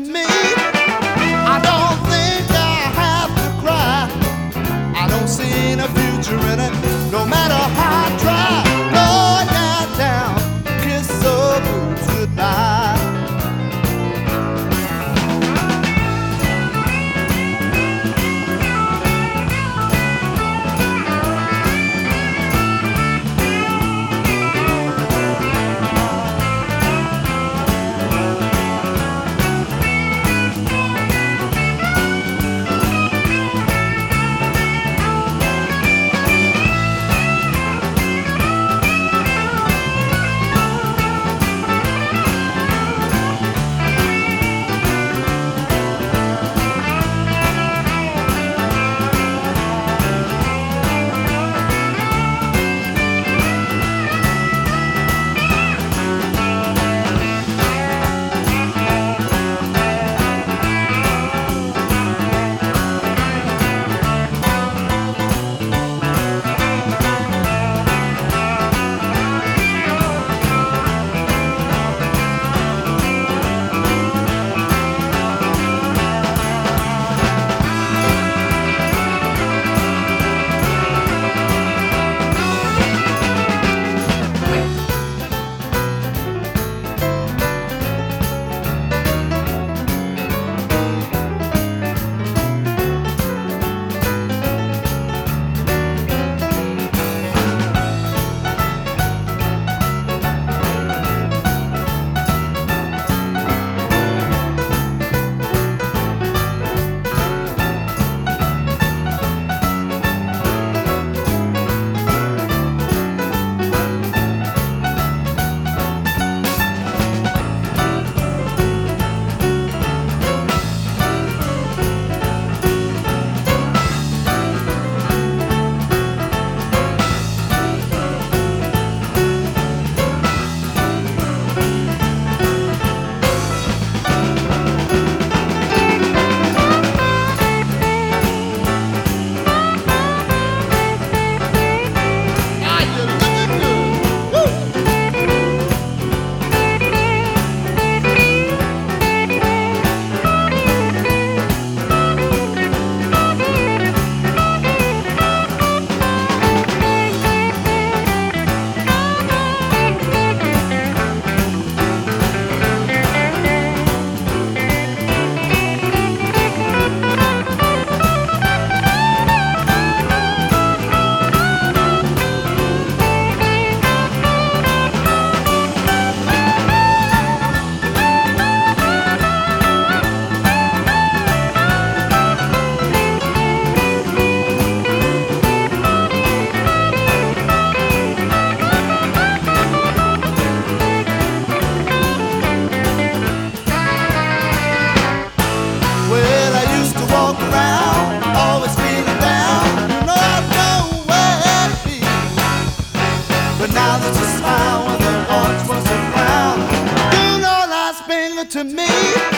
to me. To me.